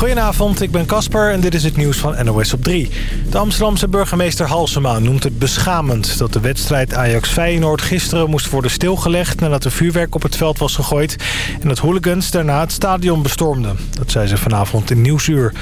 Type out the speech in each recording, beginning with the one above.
Goedenavond, ik ben Casper en dit is het nieuws van NOS op 3. De Amsterdamse burgemeester Halsema noemt het beschamend... dat de wedstrijd Ajax-Feyenoord gisteren moest worden stilgelegd... nadat er vuurwerk op het veld was gegooid... en dat hooligans daarna het stadion bestormden. Dat zei ze vanavond in Nieuwsuur.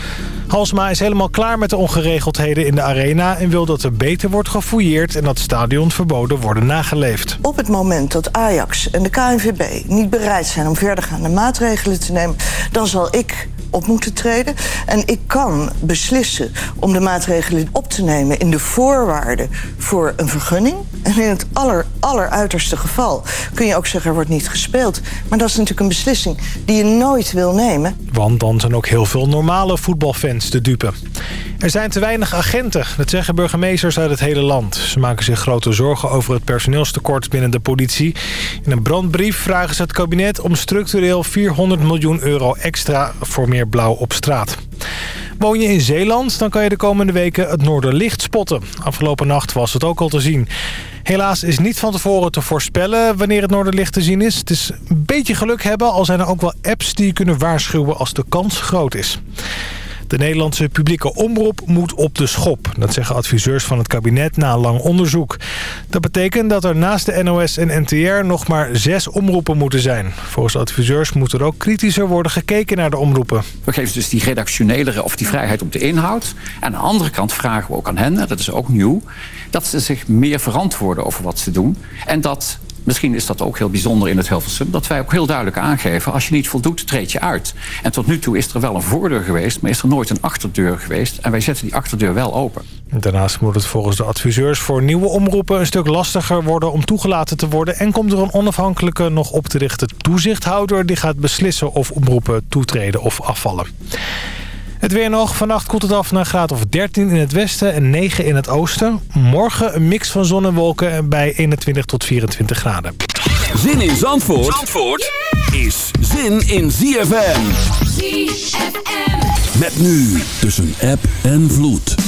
Halsema is helemaal klaar met de ongeregeldheden in de arena... en wil dat er beter wordt gefouilleerd... en dat stadionverboden worden nageleefd. Op het moment dat Ajax en de KNVB niet bereid zijn... om verdergaande maatregelen te nemen... dan zal ik op moeten treden. En ik kan beslissen om de maatregelen op te nemen... in de voorwaarden voor een vergunning. En in het aller, alleruiterste geval kun je ook zeggen... er wordt niet gespeeld. Maar dat is natuurlijk een beslissing die je nooit wil nemen. Want dan zijn ook heel veel normale voetbalfans te dupe. Er zijn te weinig agenten, dat zeggen burgemeesters uit het hele land. Ze maken zich grote zorgen over het personeelstekort binnen de politie. In een brandbrief vragen ze het kabinet om structureel 400 miljoen euro extra voor meer blauw op straat. Woon je in Zeeland, dan kan je de komende weken het Noorderlicht spotten. Afgelopen nacht was het ook al te zien. Helaas is niet van tevoren te voorspellen wanneer het Noorderlicht te zien is. Het is een beetje geluk hebben, al zijn er ook wel apps die je kunnen waarschuwen als de kans groot is. De Nederlandse publieke omroep moet op de schop. Dat zeggen adviseurs van het kabinet na lang onderzoek. Dat betekent dat er naast de NOS en NTR nog maar zes omroepen moeten zijn. Volgens adviseurs moet er ook kritischer worden gekeken naar de omroepen. We geven dus die redactionelere of die vrijheid op de inhoud. Aan de andere kant vragen we ook aan hen, dat is ook nieuw... dat ze zich meer verantwoorden over wat ze doen. En dat Misschien is dat ook heel bijzonder in het Hilversum... dat wij ook heel duidelijk aangeven... als je niet voldoet, treed je uit. En tot nu toe is er wel een voordeur geweest... maar is er nooit een achterdeur geweest. En wij zetten die achterdeur wel open. Daarnaast moet het volgens de adviseurs voor nieuwe omroepen... een stuk lastiger worden om toegelaten te worden... en komt er een onafhankelijke, nog op te richten toezichthouder... die gaat beslissen of omroepen toetreden of afvallen. Het weer nog. Vannacht koelt het af naar een graad of 13 in het westen en 9 in het oosten. Morgen een mix van zon en wolken bij 21 tot 24 graden. Zin in Zandvoort, Zandvoort is zin in ZFM. ZFM. Met nu tussen app en vloed.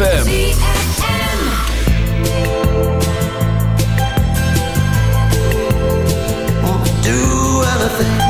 ZFM. Do anything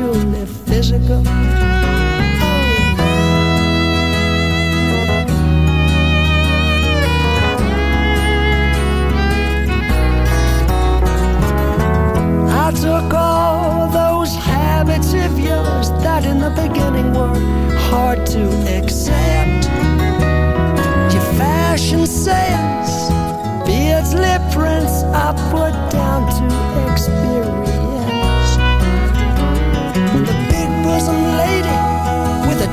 purely physical. I took all those habits of yours that in the beginning were hard to explain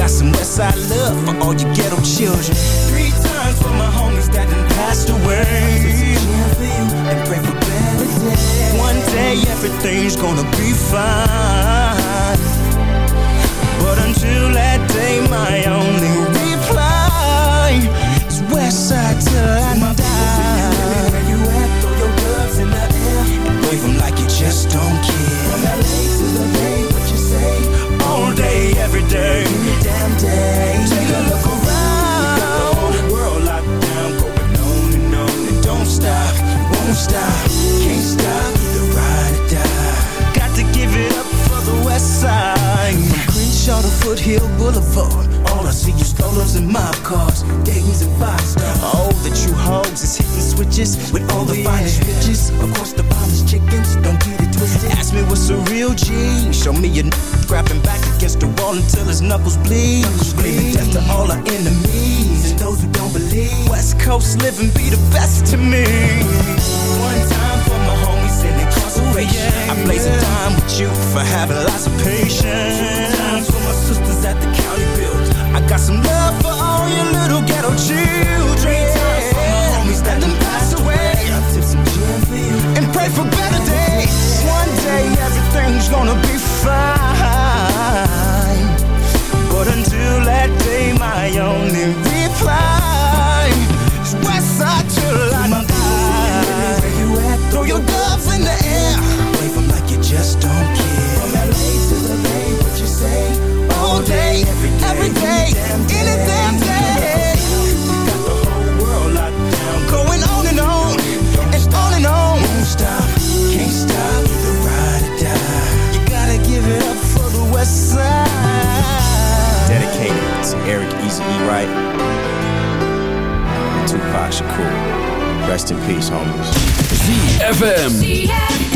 Got some Westside love for all you ghetto children. Three times for my homies that done passed away. And pray for better days. One day everything's gonna be fine. But until that day, my only reply is Westside till I die. Where you at? Throw your gloves in the air and wave like you just don't care. Every day, any damn day. Take a look around. The whole world locked down, going on and on and don't stop, won't stop, can't stop. Either ride or die. Got to give it up for the West Side. From Crenshaw to Foothill Boulevard. All I strollers and mob cars, Dayton's and five stars. Oh, the true hoes is hitting switches with all the finest bitches. Of course, the finest chickens, don't get it twisted. Ask me what's a real G. Show me a n grabbing back against the wall until his knuckles bleed. Screaming death to all our enemies and those who don't believe. West Coast living be the best to me. One time for my homies in incarceration. Oh, I blaze a time with you for having lots of patience. right? Tupac Shakur. Rest in peace, homies. ZFM.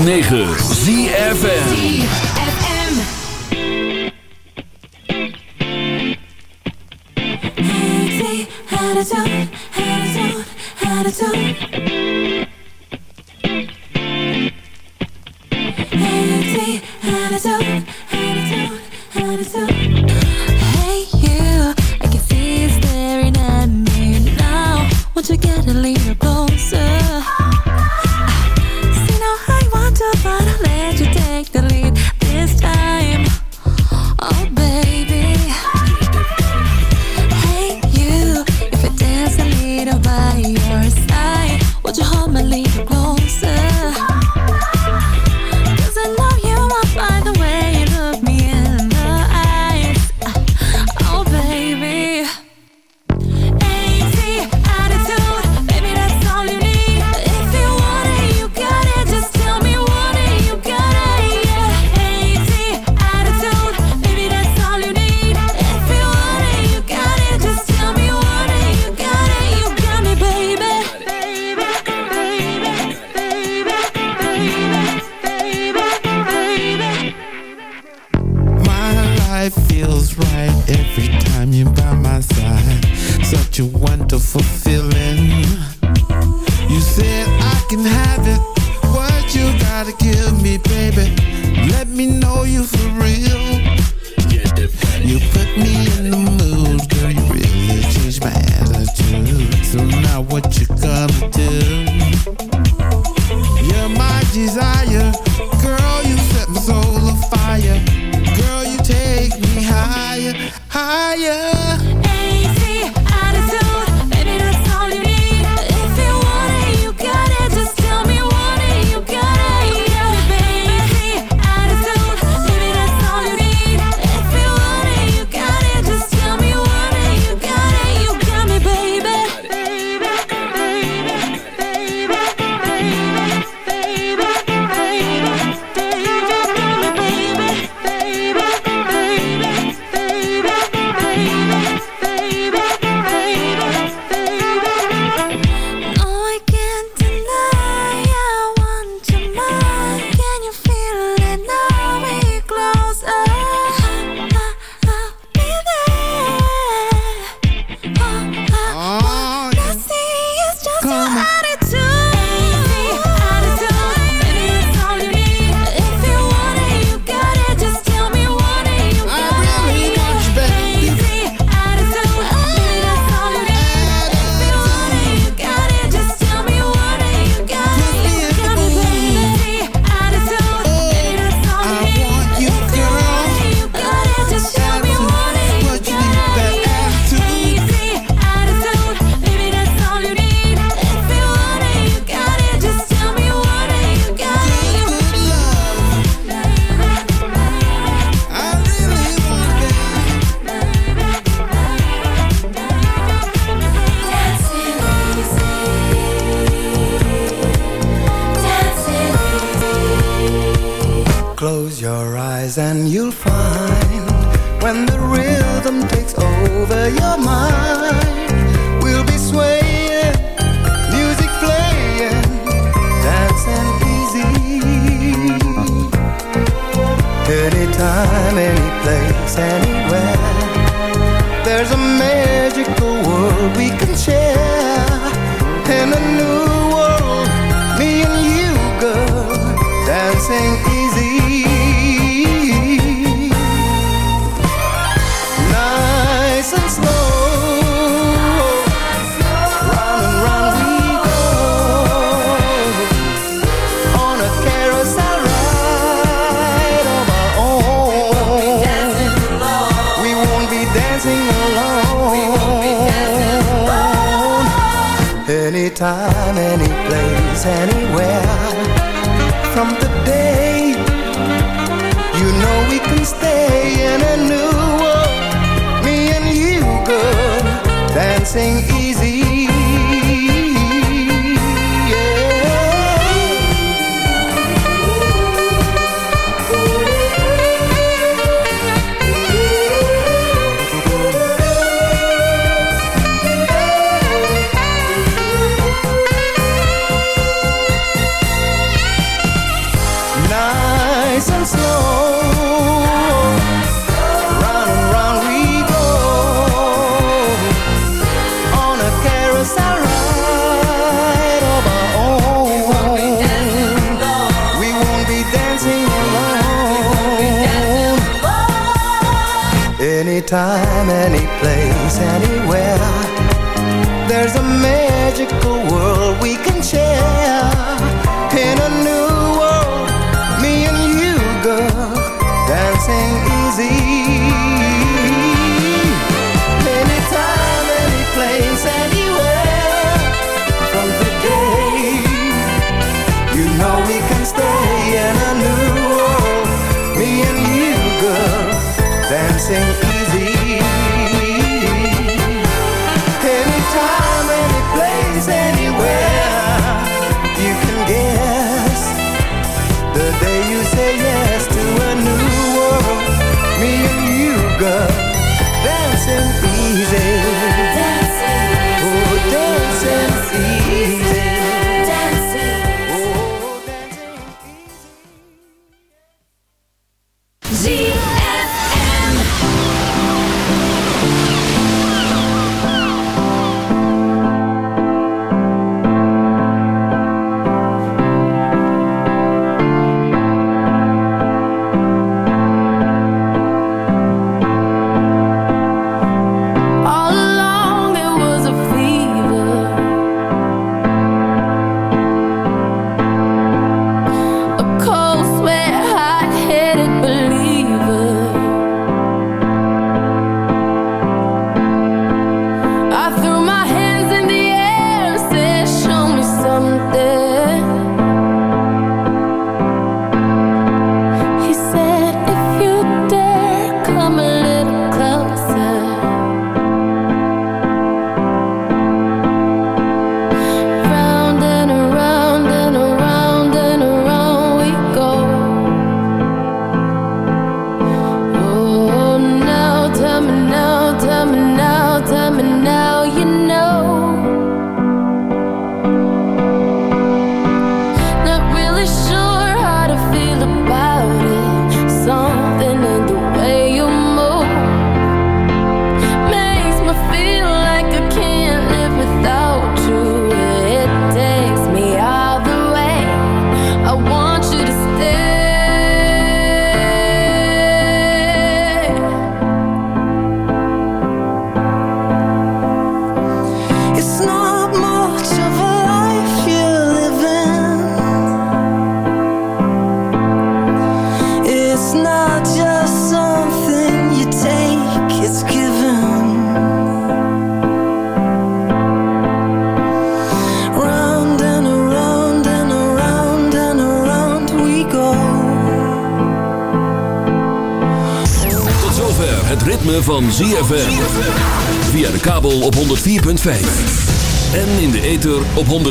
106.9 ZFN